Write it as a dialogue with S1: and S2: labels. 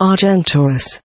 S1: Argentoris